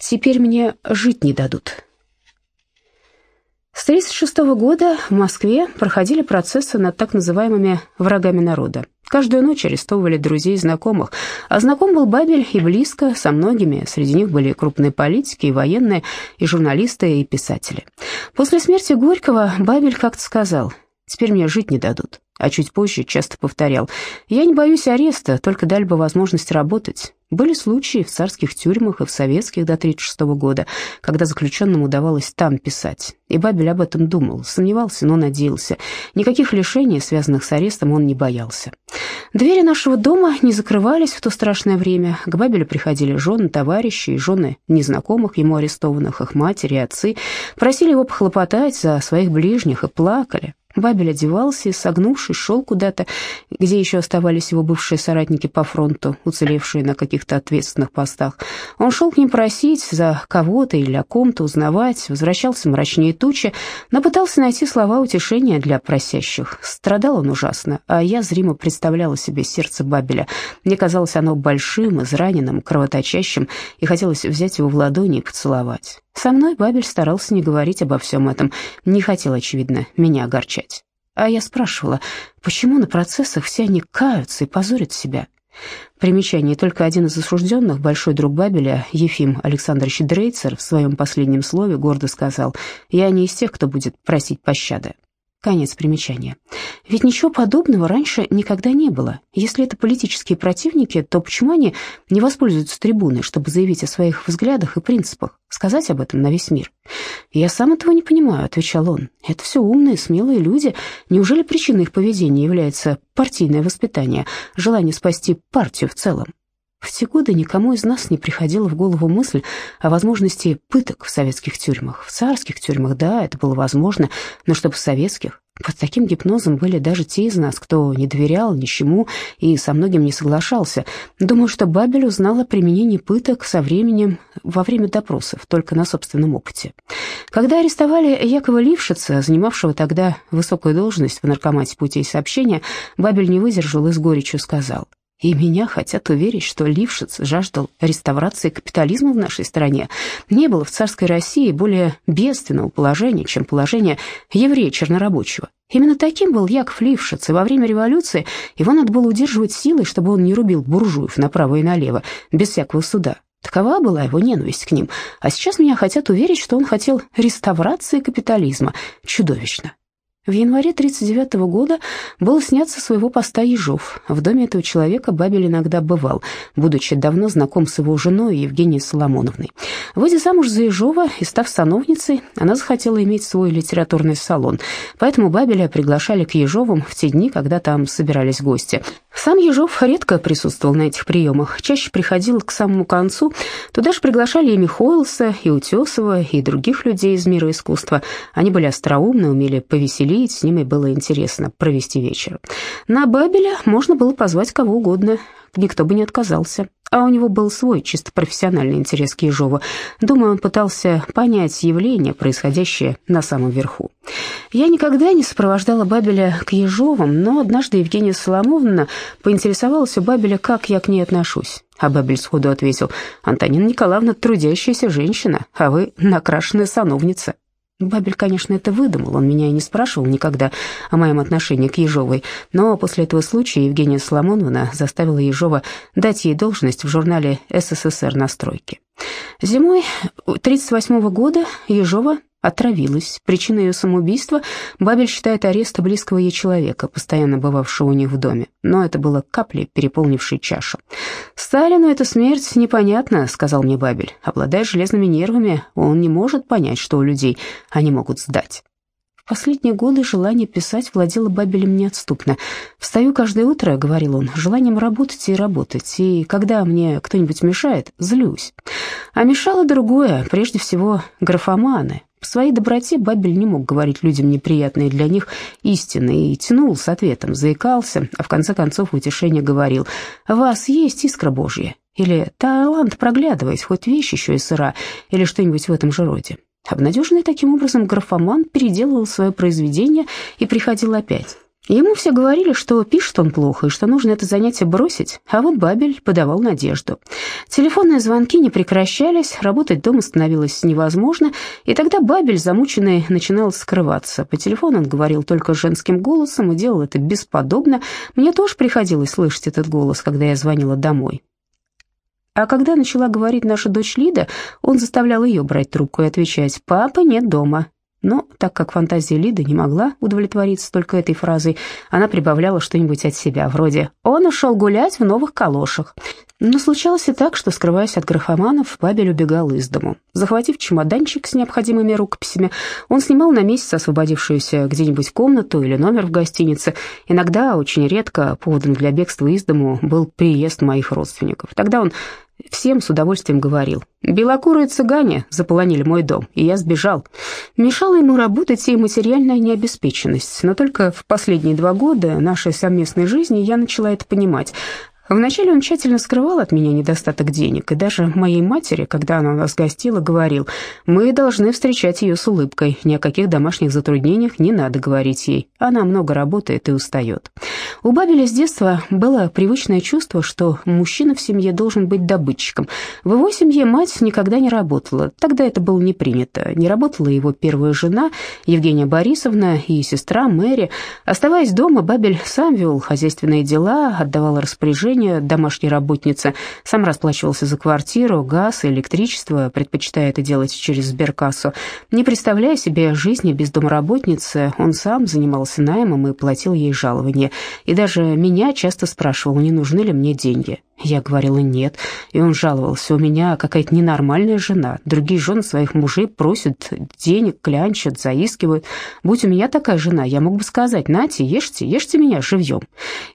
Теперь мне жить не дадут. С 1936 года в Москве проходили процессы над так называемыми «врагами народа». Каждую ночь арестовывали друзей и знакомых, а знаком был Бабель и близко со многими, среди них были крупные политики, и военные, и журналисты, и писатели. После смерти Горького Бабель как-то сказал «Теперь мне жить не дадут» а чуть позже часто повторял «Я не боюсь ареста, только дали бы возможность работать». Были случаи в царских тюрьмах и в советских до 1936 года, когда заключенным удавалось там писать. И Бабель об этом думал, сомневался, но надеялся. Никаких лишений, связанных с арестом, он не боялся. Двери нашего дома не закрывались в то страшное время. К Бабелю приходили жены, товарищи и жены незнакомых ему арестованных, их матери отцы. Просили его похлопотать за своих ближних и плакали. Бабель одевался и, согнувшись, шел куда-то, где еще оставались его бывшие соратники по фронту, уцелевшие на каких-то ответственных постах. Он шел к ним просить за кого-то или о ком-то узнавать, возвращался мрачнее тучи, но пытался найти слова утешения для просящих. Страдал он ужасно, а я зримо представляла себе сердце Бабеля. Мне казалось оно большим, израненным, кровоточащим, и хотелось взять его в ладони и поцеловать. Со мной Бабель старался не говорить обо всем этом, не хотел, очевидно, меня огорчать. А я спрашивала, почему на процессах все они каются и позорят себя? Примечание. Только один из осужденных, большой друг Бабеля, Ефим Александрович Дрейцер, в своем последнем слове гордо сказал, «Я не из тех, кто будет просить пощады». Конец примечания. Ведь ничего подобного раньше никогда не было. Если это политические противники, то почему они не воспользуются трибуной, чтобы заявить о своих взглядах и принципах, сказать об этом на весь мир? «Я сам этого не понимаю», — отвечал он. «Это все умные, смелые люди. Неужели причиной их поведения является партийное воспитание, желание спасти партию в целом? В те годы никому из нас не приходила в голову мысль о возможности пыток в советских тюрьмах. В царских тюрьмах, да, это было возможно, но чтобы в советских. Под таким гипнозом были даже те из нас, кто не доверял ничему и со многим не соглашался. Думаю, что Бабель узнал о применении пыток со временем во время допросов, только на собственном опыте. Когда арестовали Якова Лившица, занимавшего тогда высокую должность в наркомате путей сообщения, Бабель не выдержал и с горечью сказал – и меня хотят уверить, что Лившиц жаждал реставрации капитализма в нашей стране. Не было в царской России более бедственного положения, чем положение еврея-чернорабочего. Именно таким был Яков Лившиц, и во время революции его надо было удерживать силой, чтобы он не рубил буржуев направо и налево, без всякого суда. Такова была его ненависть к ним. А сейчас меня хотят уверить, что он хотел реставрации капитализма. Чудовищно. В январе 1939 года был снят со своего поста Ежов. В доме этого человека Бабель иногда бывал, будучи давно знаком с его женой Евгенией Соломоновной. Выйдя замуж за Ежова и став сановницей, она захотела иметь свой литературный салон, поэтому Бабеля приглашали к Ежовым в те дни, когда там собирались гости. Сам Ежов редко присутствовал на этих приемах, чаще приходил к самому концу. Туда же приглашали и Михоэлса, и Утесова, и других людей из мира искусства. Они были остроумны, умели повеселить, с ними было интересно провести вечер. На Бабеля можно было позвать кого угодно, никто бы не отказался. А у него был свой чисто профессиональный интерес к Ежову. Думаю, он пытался понять явление, происходящее на самом верху. Я никогда не сопровождала Бабеля к Ежовым, но однажды Евгения Соломоновна поинтересовалась у Бабеля, как я к ней отношусь. А Бабель сходу ответил, «Антонина Николаевна трудящаяся женщина, а вы накрашенная сановница». Бабель, конечно, это выдумал, он меня и не спрашивал никогда о моем отношении к Ежовой, но после этого случая Евгения Соломоновна заставила Ежова дать ей должность в журнале «СССР на стройке». Зимой 1938 года Ежова отравилась. Причиной ее самоубийства Бабель считает ареста близкого ей человека, постоянно бывавшего у них в доме. Но это было капли, переполнившей чашу. «Сталину эта смерть непонятна», — сказал мне Бабель. «Обладая железными нервами, он не может понять, что у людей они могут сдать». Последние годы желание писать владело Бабелем неотступно. «Встаю каждое утро», — говорил он, — «желанием работать и работать, и когда мне кто-нибудь мешает, злюсь». А мешало другое, прежде всего графоманы, по своей доброте Бабель не мог говорить людям неприятные для них истины и тянул с ответом, заикался, а в конце концов утешение говорил «В вас есть искра Божья» или «Талант проглядывает, хоть вещь еще и сыра» или что-нибудь в этом же роде. Обнадеженный таким образом графоман переделывал свое произведение и приходил опять. Ему все говорили, что пишет он плохо и что нужно это занятие бросить, а вот Бабель подавал надежду. Телефонные звонки не прекращались, работать дома становилось невозможно, и тогда Бабель, замученный, начинал скрываться. По телефону он говорил только женским голосом и делал это бесподобно. Мне тоже приходилось слышать этот голос, когда я звонила домой. А когда начала говорить наша дочь Лида, он заставлял ее брать трубку и отвечать «Папа нет дома». Но так как фантазия Лиды не могла удовлетвориться только этой фразой, она прибавляла что-нибудь от себя, вроде «Он ушел гулять в новых калошах». Но случалось и так, что, скрываясь от графоманов, Бабель убегал из дому. Захватив чемоданчик с необходимыми рукописями, он снимал на месяц освободившуюся где-нибудь комнату или номер в гостинице. Иногда, очень редко, поводом для бегства из дому был приезд моих родственников. Тогда он Всем с удовольствием говорил. Белокурые цыгане заполонили мой дом, и я сбежал. Мешала ему работать и материальная необеспеченность, но только в последние два года нашей совместной жизни я начала это понимать. Вначале он тщательно скрывал от меня недостаток денег, и даже моей матери, когда она у нас гостила, говорил, «Мы должны встречать ее с улыбкой, ни о каких домашних затруднениях не надо говорить ей, она много работает и устает». У Бабеля с детства было привычное чувство, что мужчина в семье должен быть добытчиком. В его семье мать никогда не работала, тогда это было не принято. Не работала его первая жена, Евгения Борисовна, и сестра Мэри. Оставаясь дома, Бабель сам вел хозяйственные дела, отдавал распоряжения, обеспечения домашней работницы, сам расплачивался за квартиру, газ и электричество, предпочитая это делать через сберкассу. Не представляя себе жизни без домработницы, он сам занимался наймом и платил ей жалование. И даже меня часто спрашивал, не нужны ли мне деньги. Я говорила нет, и он жаловался, у меня какая-то ненормальная жена. Другие жены своих мужей просят денег, клянчат, заискивают. Будь у меня такая жена, я мог бы сказать, нате, ешьте, ешьте меня живьем.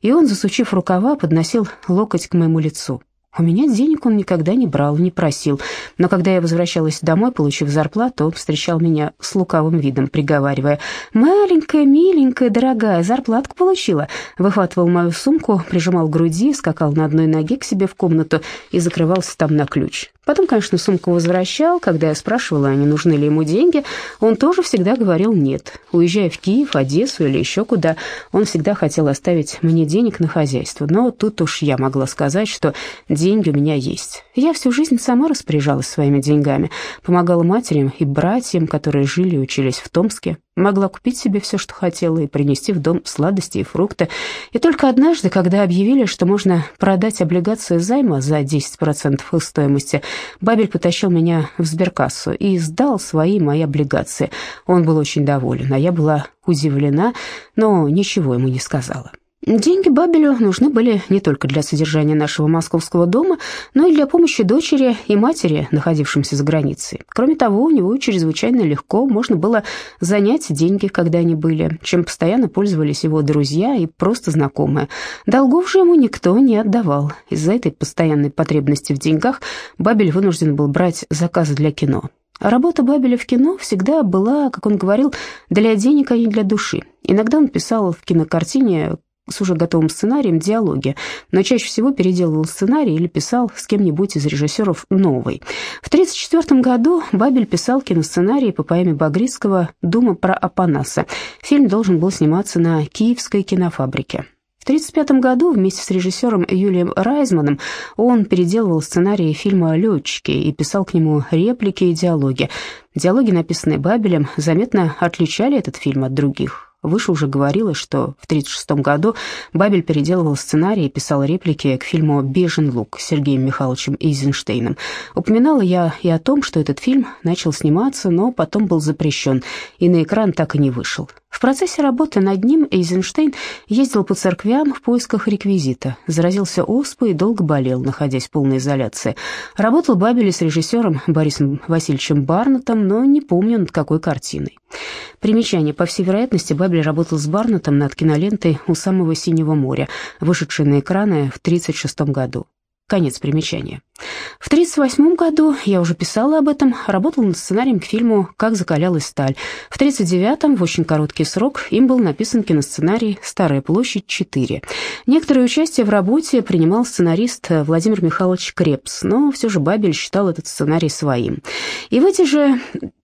И он, засучив рукава, подносил локоть к моему лицу. У меня денег он никогда не брал, не просил, но когда я возвращалась домой, получив зарплату, он встречал меня с лукавым видом, приговаривая «Маленькая, миленькая, дорогая, зарплатку получила». Выхватывал мою сумку, прижимал к груди, скакал на одной ноге к себе в комнату и закрывался там на ключ. Потом, конечно, сумку возвращал. Когда я спрашивала, не нужны ли ему деньги, он тоже всегда говорил «нет». Уезжая в Киев, Одессу или еще куда, он всегда хотел оставить мне денег на хозяйство. Но тут уж я могла сказать, что деньги у меня есть. Я всю жизнь сама распоряжалась своими деньгами, помогала матерям и братьям, которые жили и учились в Томске. Могла купить себе все, что хотела, и принести в дом сладости и фрукты. И только однажды, когда объявили, что можно продать облигации займа за 10% их стоимости, Бабель потащил меня в сберкассу и сдал свои мои облигации. Он был очень доволен, а я была удивлена, но ничего ему не сказала. Деньги Бабелю нужны были не только для содержания нашего московского дома, но и для помощи дочери и матери, находившимся за границей. Кроме того, у него чрезвычайно легко можно было занять деньги, когда они были, чем постоянно пользовались его друзья и просто знакомые. Долгов же ему никто не отдавал. Из-за этой постоянной потребности в деньгах Бабель вынужден был брать заказы для кино. Работа Бабеля в кино всегда была, как он говорил, для денег, а не для души. Иногда он писал в кинокартине с уже готовым сценарием диалоги, но чаще всего переделывал сценарий или писал с кем-нибудь из режиссеров новый. В 1934 году Бабель писал киносценарий по поэме Багрицкого «Дума про Апанаса». Фильм должен был сниматься на Киевской кинофабрике. В 1935 году вместе с режиссером Юлием Райзманом он переделывал ссценарий фильма «Летчики» и писал к нему реплики и диалоги. Диалоги, написанные Бабелем, заметно отличали этот фильм от других. Выше уже говорилось, что в 1936 году Бабель переделывал сценарий и писал реплики к фильму «Бежен лук» Сергеем Михайловичем Эйзенштейном. Упоминала я и о том, что этот фильм начал сниматься, но потом был запрещен, и на экран так и не вышел. В процессе работы над ним Эйзенштейн ездил по церквям в поисках реквизита, заразился оспой и долго болел, находясь в полной изоляции. Работал Бабель с режиссером Борисом Васильевичем Барнетом, но не помню над какой картиной. Примечание. По всей вероятности, Бабель работал с Барнетом над кинолентой «У самого синего моря», вышедшей на экраны в 1936 году. Конец примечания. В 1938 году, я уже писала об этом, работал над сценарием к фильму «Как закалялась сталь». В 1939-м, в очень короткий срок, им был написан киносценарий «Старая площадь 4». Некоторое участие в работе принимал сценарист Владимир Михайлович Крепс, но все же Бабель считал этот сценарий своим. И в эти же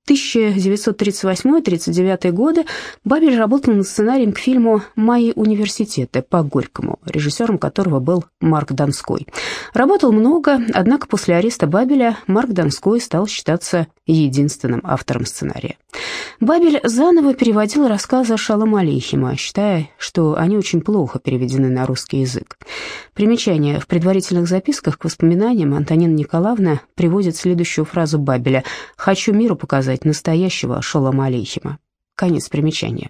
1938-39 годы Бабель работал над сценарием к фильму «Мои университеты» по Горькому, режиссером которого был Марк Донской. Работал много, однако после ареста Бабеля Марк Донской стал считаться единственным автором сценария. Бабель заново переводил рассказы Шалом Алейхима, считая, что они очень плохо переведены на русский язык. Примечание. В предварительных записках к воспоминаниям Антонина Николаевна приводит следующую фразу Бабеля «Хочу миру показать настоящего Шалом Алейхима». Конец примечания.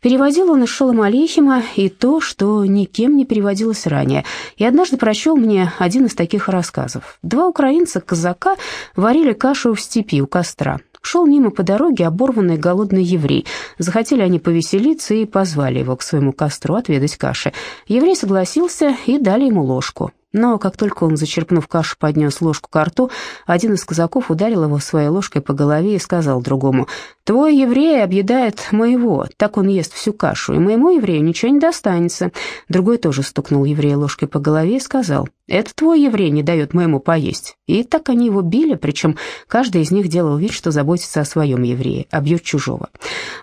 Переводил он из Шолома Алейхима и то, что никем не переводилось ранее, и однажды прочел мне один из таких рассказов. Два украинца-казака варили кашу в степи у костра. Шел мимо по дороге оборванный голодный еврей. Захотели они повеселиться и позвали его к своему костру отведать каши. Еврей согласился и дали ему ложку. Но как только он, зачерпнув кашу, поднес ложку к рту, один из казаков ударил его своей ложкой по голове и сказал другому, «Твой еврей объедает моего, так он ест всю кашу, и моему еврею ничего не достанется». Другой тоже стукнул еврея ложкой по голове и сказал, «Это твой еврей не дает моему поесть». И так они его били, причем каждый из них делал вид, что заботится о своем еврее, а бьет чужого.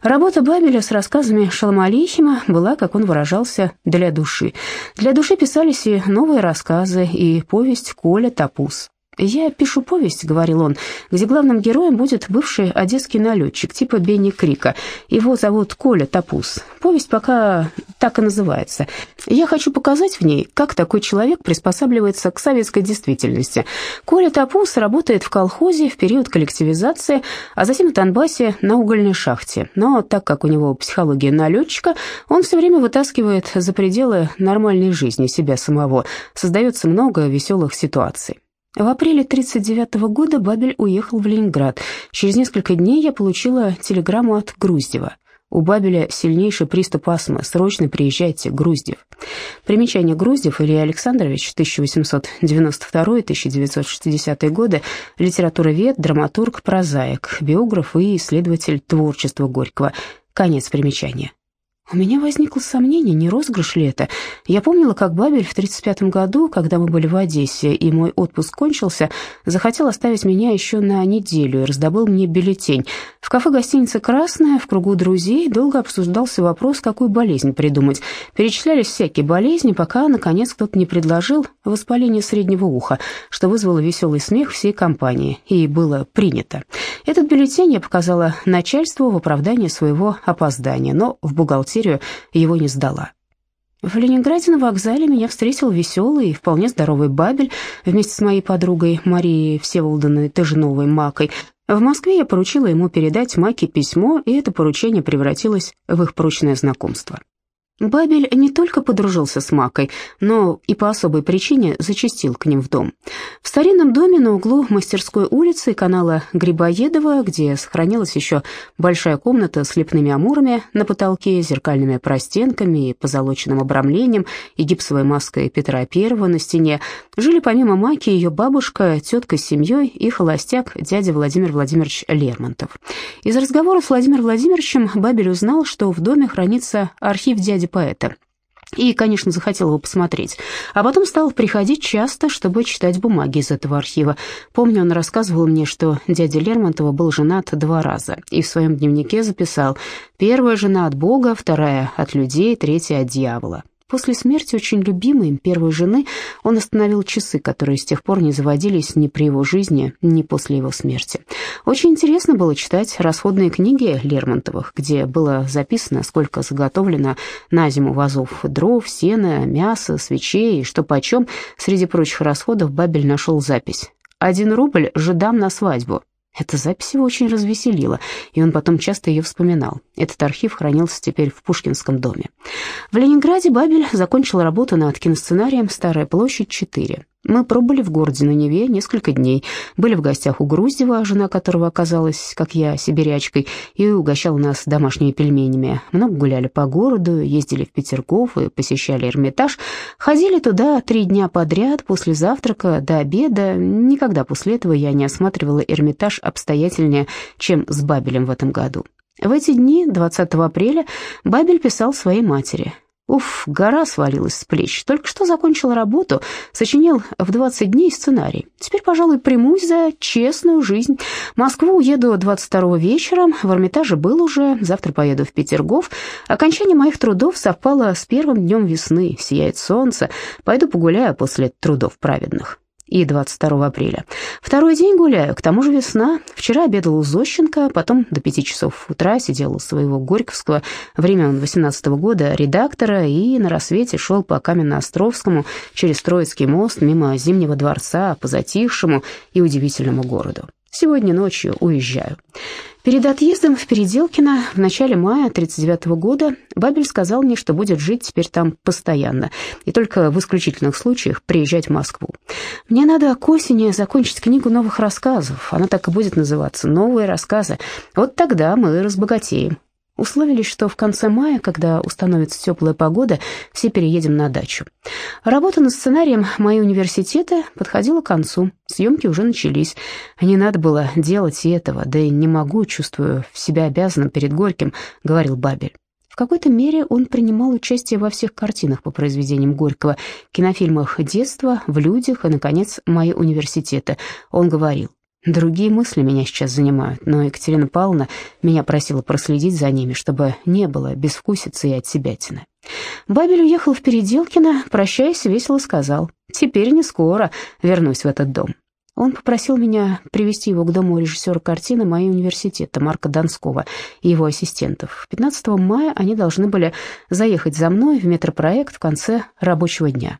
Работа Бабеля с рассказами Шалма Алейхима была, как он выражался, для души. Для души писались и новые рассказы, и повесть «Коля Тапус». «Я пишу повесть», — говорил он, — «где главным героем будет бывший одесский налетчик типа Бенни Крика. Его зовут Коля Тапус. Повесть пока так и называется. Я хочу показать в ней, как такой человек приспосабливается к советской действительности. Коля Тапус работает в колхозе в период коллективизации, а затем в Донбассе на угольной шахте. Но так как у него психология налетчика, он все время вытаскивает за пределы нормальной жизни себя самого. Создается много веселых ситуаций. В апреле 1939 года Бабель уехал в Ленинград. Через несколько дней я получила телеграмму от Груздева. У Бабеля сильнейший приступ астмы. Срочно приезжайте, Груздев. Примечание Груздев Илья Александрович, 1892-1960 годы, литературовед, драматург, прозаик, биограф и исследователь творчества Горького. Конец примечания. У меня возникло сомнение, не розыгрыш ли это. Я помнила, как Бабель в 35 году, когда мы были в Одессе, и мой отпуск кончился, захотел оставить меня еще на неделю и раздобыл мне бюллетень. В кафе гостиницы «Красная» в кругу друзей долго обсуждался вопрос, какую болезнь придумать. Перечислялись всякие болезни, пока, наконец, кто-то не предложил воспаление среднего уха, что вызвало веселый смех всей компании, и было принято. Этот бюллетень я показала начальству в оправдании своего опоздания, но в бухгалтерии бухгалтерию, его не сдала. В Ленинграде на вокзале меня встретил веселый и вполне здоровый Бабель вместе с моей подругой Марией Всеволодовной Тыжновой Макой. В Москве я поручила ему передать Маке письмо, и это поручение превратилось в их прочное знакомство. Бабель не только подружился с Макой, но и по особой причине зачастил к ним в дом. В старинном доме на углу мастерской улицы канала Грибоедова, где сохранилась еще большая комната с лепными амурами на потолке, зеркальными простенками и позолоченным обрамлением и гипсовой маской Петра I на стене, жили помимо Маки ее бабушка, тетка с семьей и холостяк дядя Владимир Владимирович Лермонтов. Из разговора с Владимиром Владимировичем Бабель узнал, что в доме хранится архив дяди дяди поэта. И, конечно, захотел его посмотреть. А потом стал приходить часто, чтобы читать бумаги из этого архива. Помню, он рассказывал мне, что дядя Лермонтова был женат два раза. И в своем дневнике записал «Первая жена от Бога, вторая от людей, третья от дьявола». После смерти очень любимой им первой жены он остановил часы, которые с тех пор не заводились ни при его жизни, ни после его смерти. Очень интересно было читать расходные книги Лермонтовых, где было записано, сколько заготовлено на зиму вазов дров, сена, мяса, свечей и что почем. Среди прочих расходов Бабель нашел запись. «Один рубль жидам на свадьбу». Эта запись его очень развеселила, и он потом часто ее вспоминал. Этот архив хранился теперь в Пушкинском доме. В Ленинграде Бабель закончил работу над киносценарием «Старая площадь 4». Мы пробыли в городе на Неве несколько дней, были в гостях у Груздева, жена которого оказалась, как я, сибирячкой, и угощала нас домашними пельменями. Много гуляли по городу, ездили в Петергоф и посещали Эрмитаж. Ходили туда три дня подряд, после завтрака до обеда. Никогда после этого я не осматривала Эрмитаж обстоятельнее, чем с Бабелем в этом году. В эти дни, 20 апреля, Бабель писал своей матери. Уф, гора свалилась с плеч. Только что закончил работу, сочинил в 20 дней сценарий. Теперь, пожалуй, примусь за честную жизнь. Москву уеду 22 вечером, в Эрмитаже был уже, завтра поеду в Петергоф. Окончание моих трудов совпало с первым днем весны, сияет солнце. Пойду погуляю после трудов праведных и 22 апреля. Второй день гуляю, к тому же весна. Вчера обедал у Зощенко, потом до пяти часов утра сидел у своего Горьковского времен 18 -го года редактора и на рассвете шел по Каменноостровскому через Троицкий мост мимо Зимнего дворца по затихшему и удивительному городу. Сегодня ночью уезжаю. Перед отъездом в Переделкино в начале мая 1939 года Бабель сказал мне, что будет жить теперь там постоянно и только в исключительных случаях приезжать в Москву. Мне надо к осени закончить книгу новых рассказов. Она так и будет называться «Новые рассказы». Вот тогда мы разбогатеем. Условились, что в конце мая, когда установится теплая погода, все переедем на дачу. Работа над сценарием моей университета подходила к концу. Съемки уже начались. Не надо было делать и этого, да и не могу, чувствую себя обязанным перед Горьким, говорил Бабель. В какой-то мере он принимал участие во всех картинах по произведениям Горького, кинофильмах детства, в «Людях» и, наконец, мои университеты. Он говорил, Другие мысли меня сейчас занимают, но Екатерина Павловна меня просила проследить за ними, чтобы не было безвкусицы и отсебятины. Бабель уехал в Переделкино, прощаясь, весело сказал, «Теперь не скоро вернусь в этот дом». Он попросил меня привести его к дому режиссера картины моего университета Марка Донского и его ассистентов. 15 мая они должны были заехать за мной в метропроект в конце рабочего дня.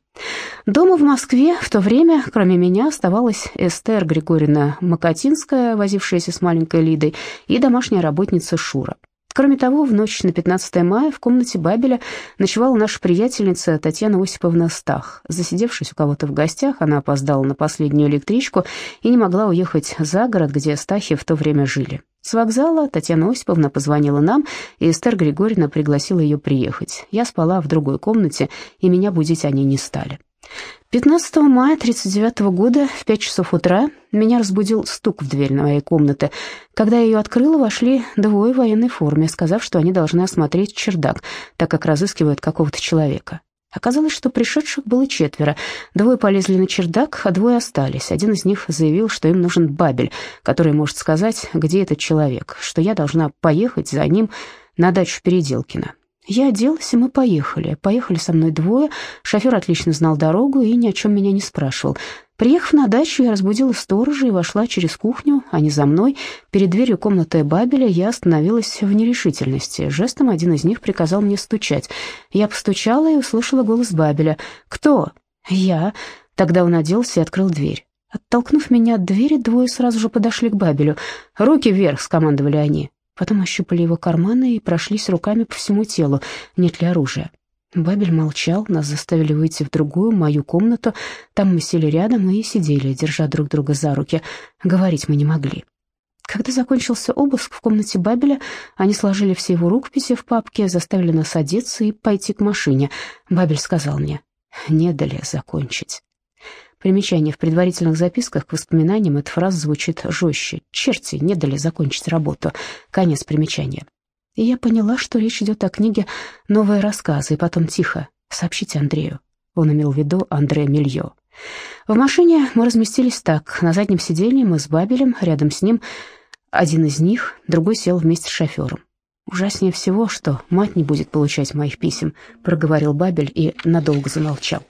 Дома в Москве в то время, кроме меня, оставалась Эстер Григорьевна Макатинская, возившаяся с маленькой Лидой, и домашняя работница Шура. Кроме того, в ночь на 15 мая в комнате Бабеля ночевала наша приятельница Татьяна Осиповна Стах. Засидевшись у кого-то в гостях, она опоздала на последнюю электричку и не могла уехать за город, где Стахи в то время жили. С вокзала Татьяна Осиповна позвонила нам, и Эстер Григорьевна пригласила ее приехать. Я спала в другой комнате, и меня будить они не стали. 15 мая 1939 года в 5 часов утра меня разбудил стук в дверь моей комнаты. Когда я ее открыла, вошли двое в военной форме, сказав, что они должны осмотреть чердак, так как разыскивают какого-то человека. Оказалось, что пришедших было четверо. Двое полезли на чердак, а двое остались. Один из них заявил, что им нужен Бабель, который может сказать, где этот человек, что я должна поехать за ним на дачу Переделкина. Я оделась, и мы поехали. Поехали со мной двое. Шофер отлично знал дорогу и ни о чем меня не спрашивал. Приехав на дачу, я разбудила сторожа и вошла через кухню, а не за мной. Перед дверью комнаты Бабеля я остановилась в нерешительности. Жестом один из них приказал мне стучать. Я постучала и услышала голос Бабеля. «Кто?» «Я». Тогда он оделся и открыл дверь. Оттолкнув меня от двери, двое сразу же подошли к Бабелю. «Руки вверх!» — скомандовали они. Потом ощупали его карманы и прошлись руками по всему телу, нет ли оружия. Бабель молчал, нас заставили выйти в другую, мою комнату. Там мы сели рядом и сидели, держа друг друга за руки. Говорить мы не могли. Когда закончился обыск в комнате Бабеля, они сложили все его рукописи в папке, заставили нас одеться и пойти к машине. Бабель сказал мне, не дали закончить. Примечание. В предварительных записках к воспоминаниям эта фраза звучит жестче. «Черти не дали закончить работу». Конец примечания. И я поняла, что речь идет о книге «Новые рассказы», и потом тихо «Сообщите Андрею». Он имел в виду Андрея Мильо. В машине мы разместились так. На заднем сиденье мы с Бабелем, рядом с ним один из них, другой сел вместе с шофером. «Ужаснее всего, что мать не будет получать моих писем», — проговорил Бабель и надолго замолчал.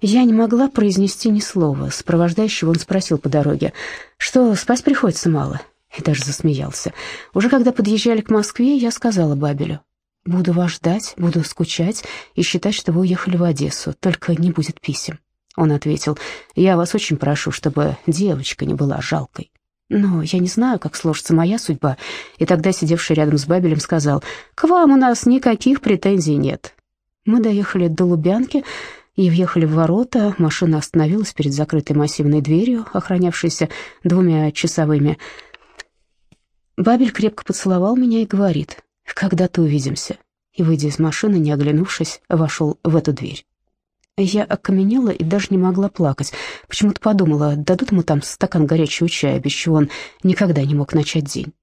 Я не могла произнести ни слова. Сопровождающего он спросил по дороге, что спать приходится мало, и даже засмеялся. Уже когда подъезжали к Москве, я сказала Бабелю, «Буду вас ждать, буду скучать и считать, что вы уехали в Одессу, только не будет писем». Он ответил, «Я вас очень прошу, чтобы девочка не была жалкой». Но я не знаю, как сложится моя судьба. И тогда сидевший рядом с Бабелем сказал, «К вам у нас никаких претензий нет». Мы доехали до Лубянки, и въехали в ворота. Машина остановилась перед закрытой массивной дверью, охранявшейся двумя часовыми. Бабель крепко поцеловал меня и говорит, «Когда-то увидимся». И, выйдя из машины, не оглянувшись, вошел в эту дверь. Я окаменела и даже не могла плакать. Почему-то подумала, дадут ему там стакан горячего чая, без чего он никогда не мог начать день.